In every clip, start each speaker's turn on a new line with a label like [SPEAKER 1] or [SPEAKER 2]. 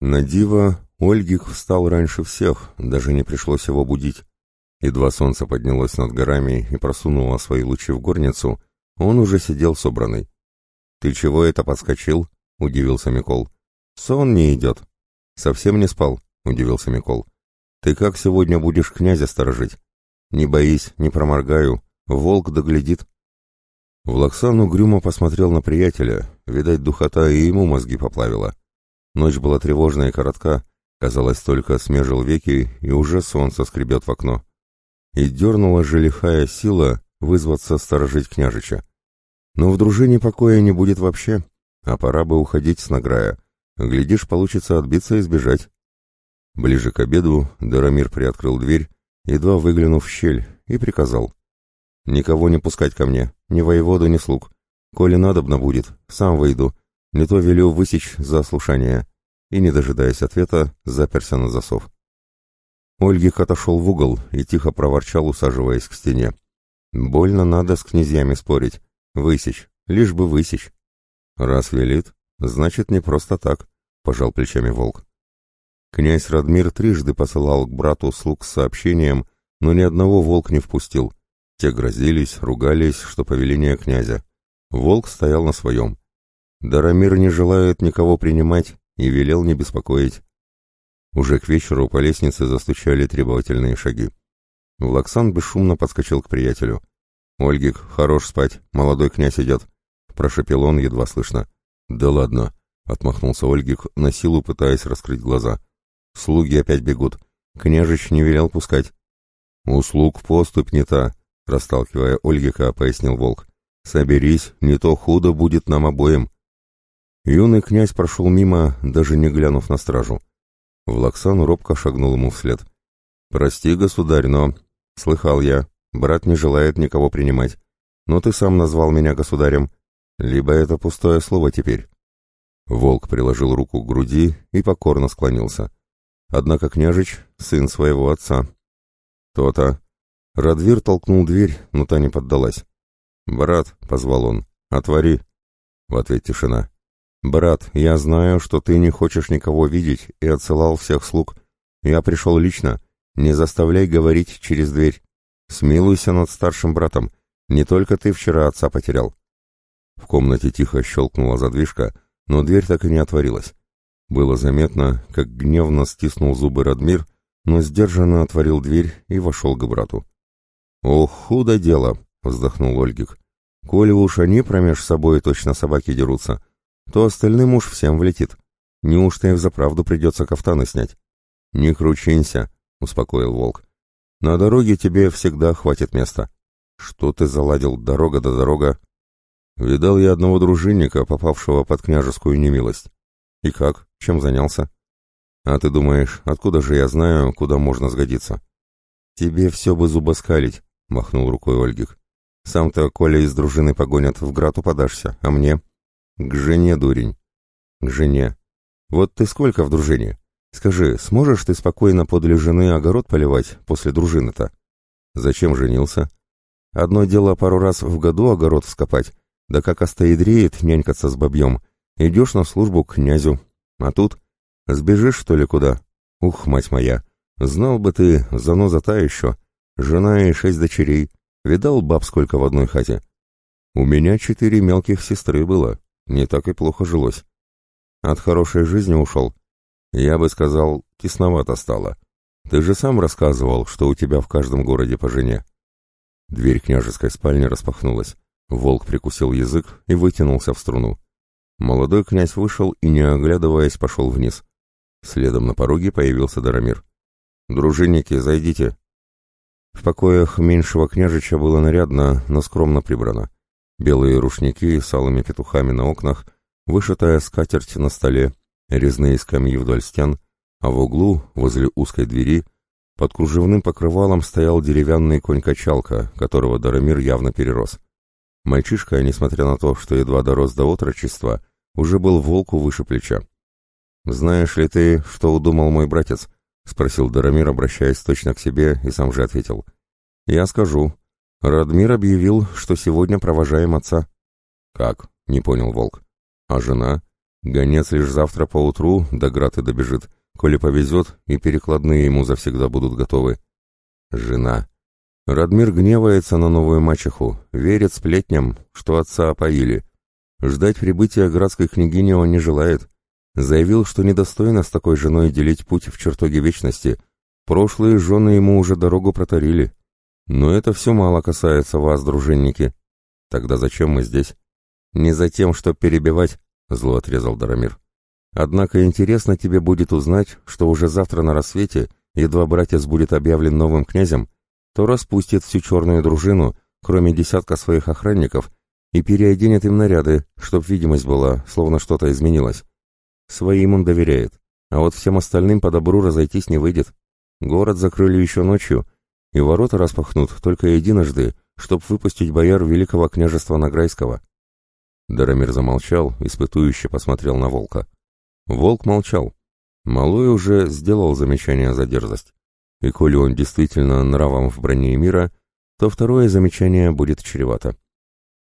[SPEAKER 1] На диво Ольгих встал раньше всех, даже не пришлось его будить. Едва солнце поднялось над горами и просунуло свои лучи в горницу, он уже сидел собранный. «Ты чего это подскочил?» — удивился Микол. «Сон не идет». «Совсем не спал?» — удивился Микол. «Ты как сегодня будешь князя сторожить?» «Не боись, не проморгаю. Волк доглядит». Влаксан угрюмо посмотрел на приятеля, видать, духота и ему мозги поплавила. Ночь была тревожная и коротка, казалось, только смежил веки, и уже солнце скребет в окно. И дернула же лихая сила вызваться сторожить княжича. Но в дружине покоя не будет вообще, а пора бы уходить с награя. Глядишь, получится отбиться и сбежать. Ближе к обеду Дарамир приоткрыл дверь, едва выглянув в щель, и приказал. «Никого не пускать ко мне, ни воеводу, ни слуг. Коли надобно будет, сам выйду, не то велю высечь за слушание». И, не дожидаясь ответа, заперся на засов. Ольгих отошел в угол и тихо проворчал, усаживаясь к стене. «Больно надо с князьями спорить. Высечь, лишь бы высечь». «Раз велит, значит, не просто так», — пожал плечами волк. Князь Радмир трижды посылал к брату слуг с сообщением, но ни одного волк не впустил. Те грозились, ругались, что повеление князя. Волк стоял на своем. Дарамир не желает никого принимать и велел не беспокоить. Уже к вечеру по лестнице застучали требовательные шаги. Влаксан бесшумно подскочил к приятелю. «Ольгик, хорош спать, молодой князь идет», — прошепел он едва слышно. «Да ладно», — отмахнулся Ольгик, на силу пытаясь раскрыть глаза. «Слуги опять бегут. Княжич не велел пускать». «Услуг поступь не та», — расталкивая Ольгика, пояснил волк. «Соберись, не то худо будет нам обоим». Юный князь прошел мимо, даже не глянув на стражу. Влаксан робко шагнул ему вслед. «Прости, государь, но...» «Слыхал я. Брат не желает никого принимать. Но ты сам назвал меня государем. Либо это пустое слово теперь». Волк приложил руку к груди и покорно склонился. Однако княжич — сын своего отца. «То-то». Радвир толкнул дверь, но та не поддалась. «Брат», — позвал он, — «отвори». В ответ тишина. «Брат, я знаю, что ты не хочешь никого видеть и отсылал всех слуг. Я пришел лично. Не заставляй говорить через дверь. Смилуйся над старшим братом. Не только ты вчера отца потерял». В комнате тихо щелкнула задвижка, но дверь так и не отворилась. Было заметно, как гневно стиснул зубы Радмир, но сдержанно отворил дверь и вошел к брату. «Ох, худо дело!» — вздохнул Ольгик. «Коли уж они промеж собой точно собаки дерутся, то остальным уж всем влетит. Неужто и взаправду придется кафтаны снять? Не кручинься, успокоил волк. На дороге тебе всегда хватит места. Что ты заладил, дорога да дорога? Видал я одного дружинника, попавшего под княжескую немилость. И как? Чем занялся? А ты думаешь, откуда же я знаю, куда можно сгодиться? Тебе все бы зубоскалить, махнул рукой Ольгик. Сам-то, коли из дружины погонят, в грату подашься, а мне? К жене, дурень. К жене. Вот ты сколько в дружине? Скажи, сможешь ты спокойно подле жены огород поливать после дружины-то? Зачем женился? Одно дело пару раз в году огород вскопать, да как остоедреет нянькаться с бабьем. Идешь на службу к князю. А тут сбежишь, что ли, куда? Ух, мать моя, знал бы ты, заноза та еще. Жена и шесть дочерей. Видал баб сколько в одной хате? У меня четыре мелких сестры было. Не так и плохо жилось. От хорошей жизни ушел. Я бы сказал, тесновато стало. Ты же сам рассказывал, что у тебя в каждом городе по жене. Дверь княжеской спальни распахнулась. Волк прикусил язык и вытянулся в струну. Молодой князь вышел и, не оглядываясь, пошел вниз. Следом на пороге появился Дарамир. «Дружинники, зайдите!» В покоях меньшего княжича было нарядно, но скромно прибрано. Белые рушники с алыми петухами на окнах, вышитая скатерть на столе, резные скамьи вдоль стен, а в углу, возле узкой двери, под кружевным покрывалом стоял деревянный конь-качалка, которого Дарамир явно перерос. Мальчишка, несмотря на то, что едва дорос до отрочества, уже был волку выше плеча. «Знаешь ли ты, что удумал мой братец?» — спросил Дарамир, обращаясь точно к себе, и сам же ответил. «Я скажу. Радмир объявил, что сегодня провожаем отца. Как? Не понял Волк. А жена? Гонец лишь завтра поутру до Граты добежит, коли повезет, и перекладные ему завсегда будут готовы. Жена. Радмир гневается на новую мачеху, верит сплетням, что отца опоили. Ждать прибытия градской княгини он не желает. Заявил, что недостойно с такой женой делить путь в чертоге вечности. Прошлые жены ему уже дорогу протарили. Но это все мало касается вас, дружинники. Тогда зачем мы здесь? Не за тем, чтобы перебивать, — зло отрезал Дарамир. Однако интересно тебе будет узнать, что уже завтра на рассвете, едва братец будет объявлен новым князем, то распустит всю черную дружину, кроме десятка своих охранников, и переоденет им наряды, чтоб видимость была, словно что-то изменилось. Своим он доверяет, а вот всем остальным по добру разойтись не выйдет. Город закрыли еще ночью, и ворота распахнут только единожды, чтоб выпустить бояр Великого княжества Награйского. Дарамир замолчал, испытующе посмотрел на волка. Волк молчал. Малой уже сделал замечание за дерзость. И коли он действительно нравом в броне мира, то второе замечание будет чревато.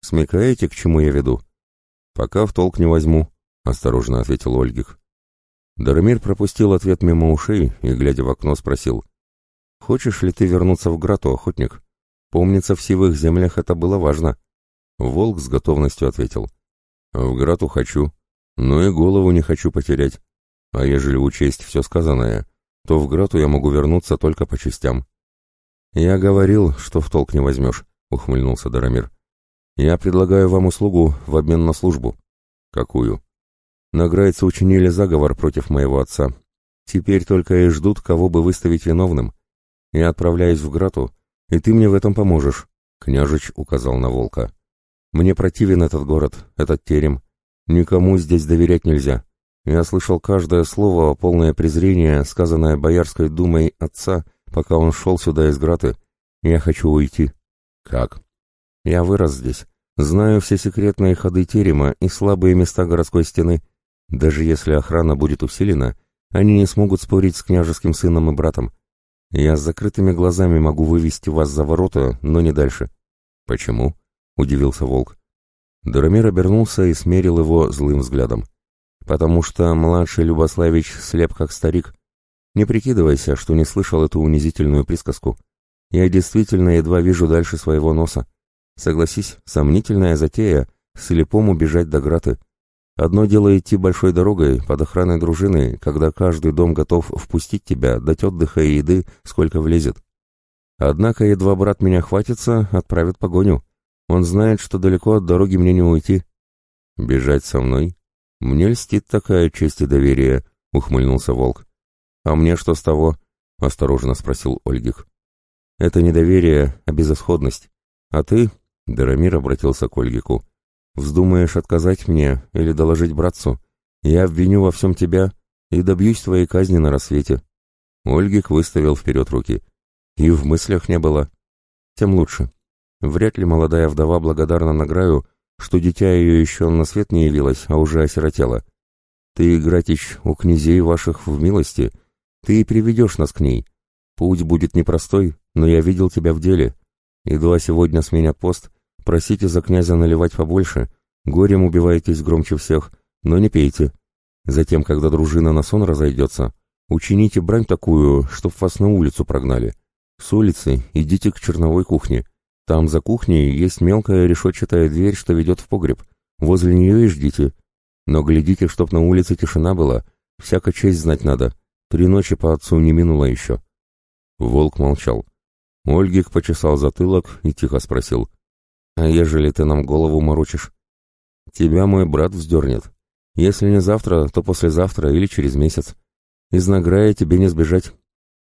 [SPEAKER 1] «Смекаете, к чему я веду?» «Пока в толк не возьму», — осторожно ответил Ольгих. Дарамир пропустил ответ мимо ушей и, глядя в окно, спросил. «Хочешь ли ты вернуться в Грату, охотник? Помнится, в сивых землях это было важно». Волк с готовностью ответил. «В Грату хочу, но и голову не хочу потерять. А ежели учесть все сказанное, то в Грату я могу вернуться только по частям». «Я говорил, что в толк не возьмешь», — ухмыльнулся Дарамир. «Я предлагаю вам услугу в обмен на службу». «Какую?» «Награйцы учинили заговор против моего отца. Теперь только и ждут, кого бы выставить виновным. Я отправляюсь в Грату, и ты мне в этом поможешь», — княжич указал на волка. «Мне противен этот город, этот терем. Никому здесь доверять нельзя. Я слышал каждое слово, полное презрение, сказанное Боярской думой отца, пока он шел сюда из Граты. Я хочу уйти». «Как?» «Я вырос здесь. Знаю все секретные ходы терема и слабые места городской стены. Даже если охрана будет усилена, они не смогут спорить с княжеским сыном и братом. Я с закрытыми глазами могу вывести вас за ворота, но не дальше. Почему? Удивился волк. Дарамир обернулся и смерил его злым взглядом. Потому что младший Любославич слеп как старик. Не прикидывайся, что не слышал эту унизительную присказку. Я действительно едва вижу дальше своего носа. Согласись, сомнительная затея — слепому бежать до Граты. Одно дело идти большой дорогой под охраной дружины, когда каждый дом готов впустить тебя, дать отдыха и еды, сколько влезет. Однако едва брат меня хватится, отправит погоню. Он знает, что далеко от дороги мне не уйти. Бежать со мной? Мне льстит такая честь и доверие, ухмыльнулся волк. А мне что с того? Осторожно спросил Ольгих. Это не доверие, а безысходность. А ты, Дарамир обратился к Ольгику, Вздумаешь отказать мне или доложить братцу, я обвиню во всем тебя и добьюсь твоей казни на рассвете». Ольгик выставил вперед руки. И в мыслях не было. Тем лучше. Вряд ли молодая вдова благодарна Награю, что дитя ее еще на свет не явилось, а уже осиротела. Ты, Игратич, у князей ваших в милости, ты и приведешь нас к ней. Путь будет непростой, но я видел тебя в деле. Едва сегодня сменят пост, Просите за князя наливать побольше, горем убивайтесь громче всех, но не пейте. Затем, когда дружина на сон разойдется, учините брань такую, чтоб вас на улицу прогнали. С улицы идите к черновой кухне. Там за кухней есть мелкая решетчатая дверь, что ведет в погреб. Возле нее и ждите. Но глядите, чтоб на улице тишина была. Всяко честь знать надо. Три ночи по отцу не минуло еще. Волк молчал. Ольгик почесал затылок и тихо спросил. А ежели ты нам голову морочишь? Тебя мой брат вздернет. Если не завтра, то послезавтра или через месяц. Из награя тебе не сбежать.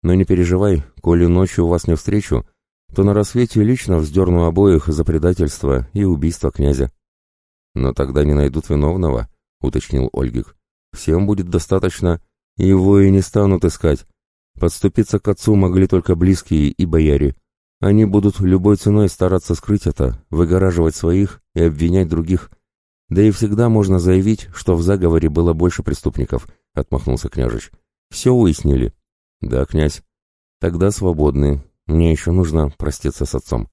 [SPEAKER 1] Но не переживай, коли ночью вас не встречу, то на рассвете лично вздерну обоих за предательство и убийство князя. Но тогда не найдут виновного, уточнил Ольгик. Всем будет достаточно, его и не станут искать. Подступиться к отцу могли только близкие и бояре. Они будут любой ценой стараться скрыть это, выгораживать своих и обвинять других. Да и всегда можно заявить, что в заговоре было больше преступников, — отмахнулся княжич. Все уяснили. Да, князь. Тогда свободны. Мне еще нужно проститься с отцом.